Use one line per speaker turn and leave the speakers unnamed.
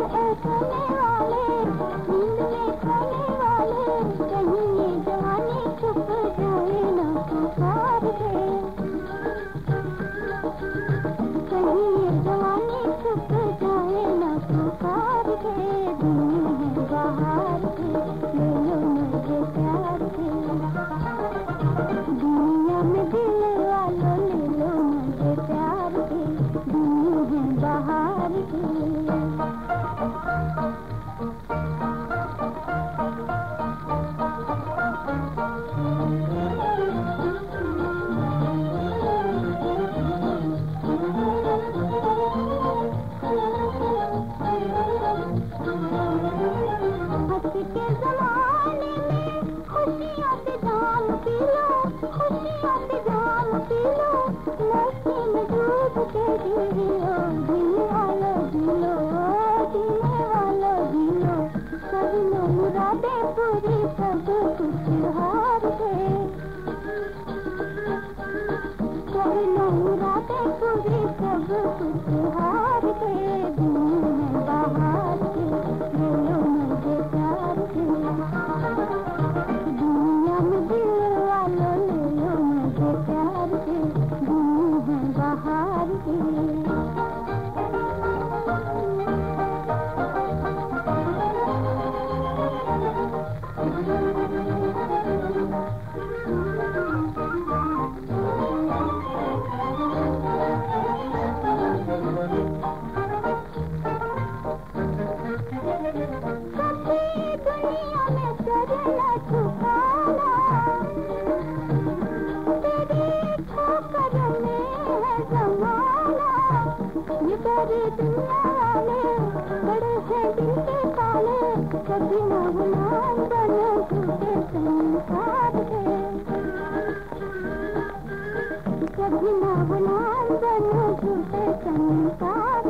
एक होने वाले दिल के खोने वाले कहीं ये तो तेरी ही आंधी Música ये प्यारी दुनिया ने बड़े से दिल पाले कभी ना गुलाम बने झूठे संसार के। कभी ना गुलाम बने झूठे संसार